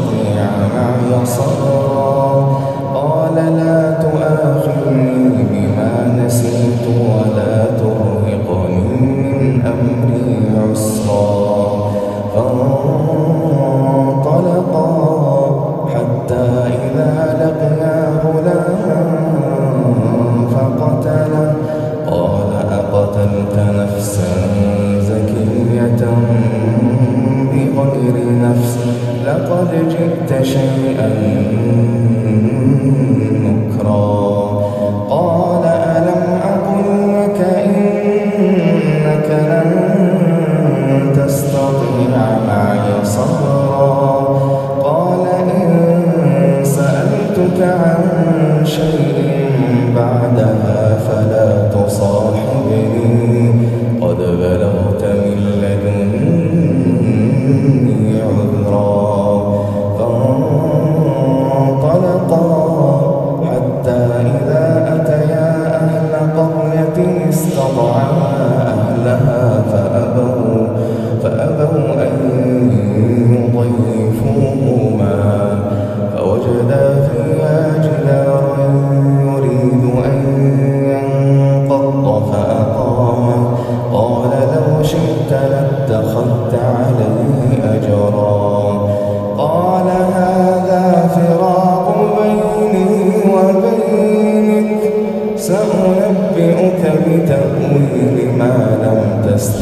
يستطيع أن يصرف لقد جئت شيئا.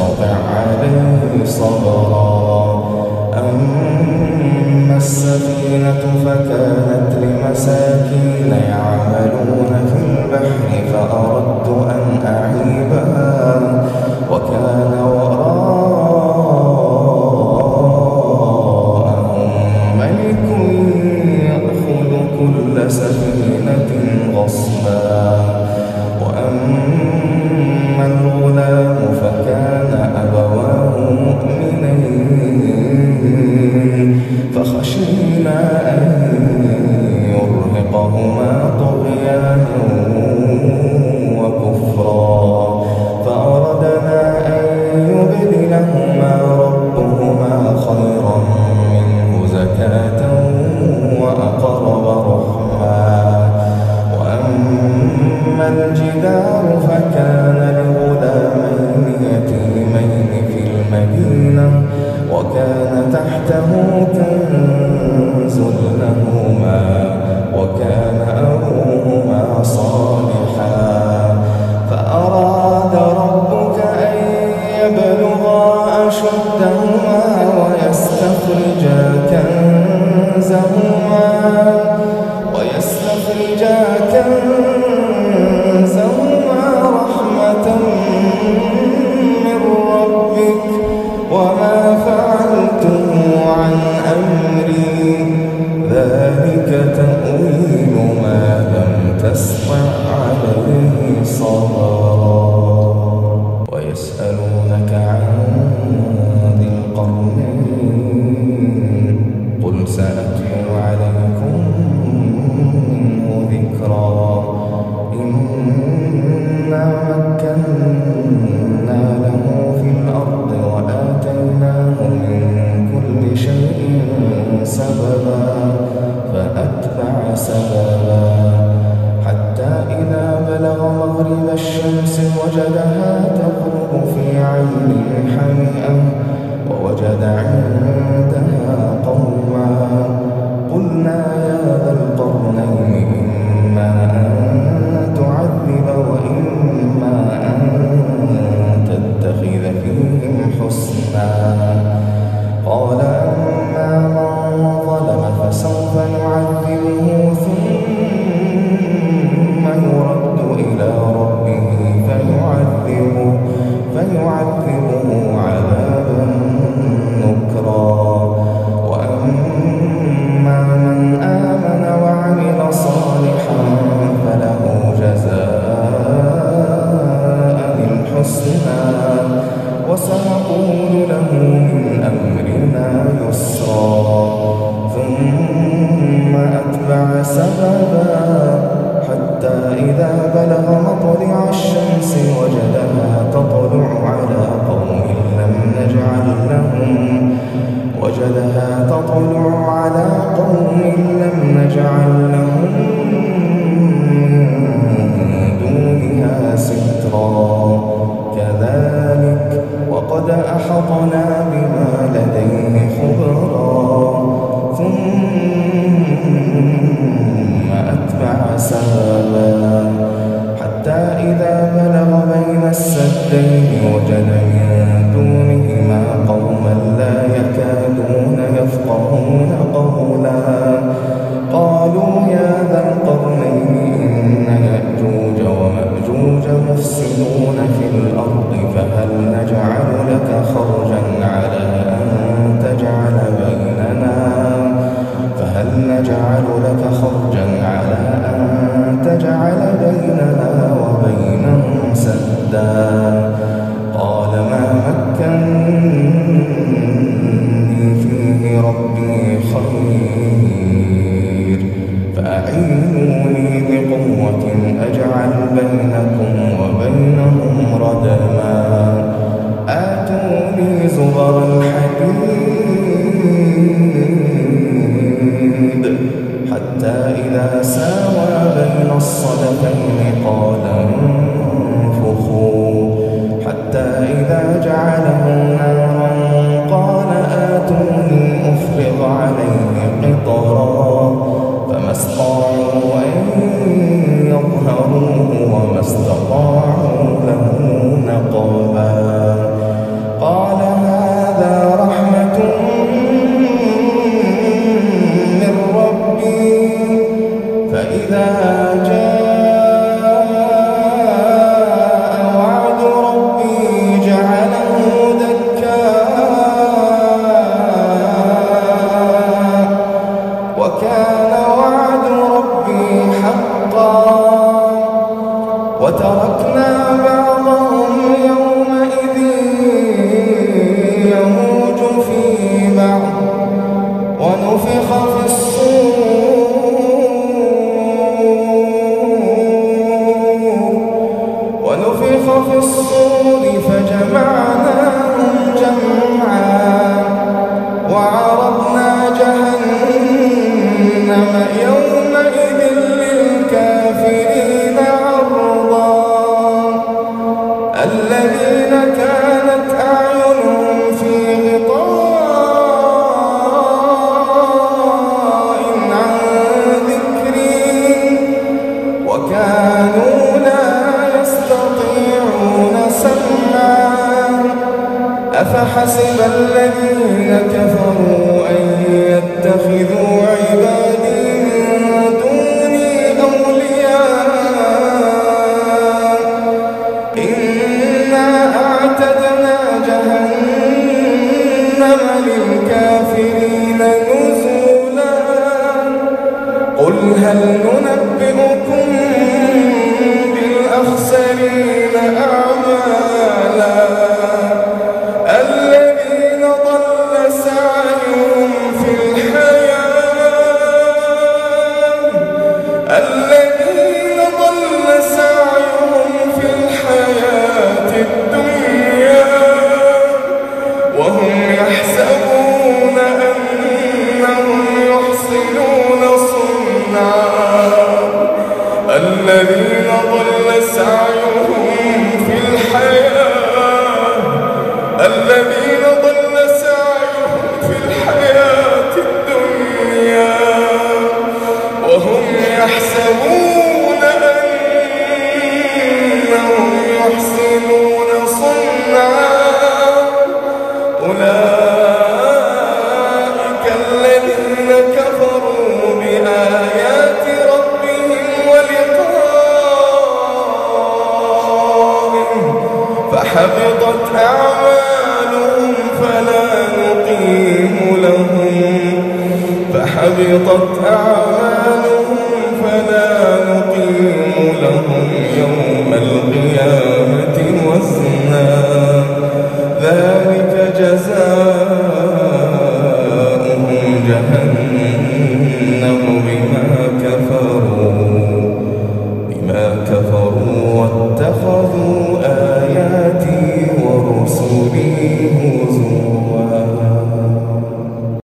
فصبر عليه صبرا. أما السفينة فكانت لمساكين يعملون في البحر فأردت أن أعيبها وكان وراءهم ملك يأخذ كل سفينة غصبا. أشدهما ويستخرجا كنزهما ويستخرجا كنزهما رحمة من ربك وما فعلته عن أمري. ذلك تأويل ما لم تسطع عليه صبرا سببا فأتبع سببا. حتى إذا بلغ مغرب الشمس وجدها وتركنا أفحسب الذين كفروا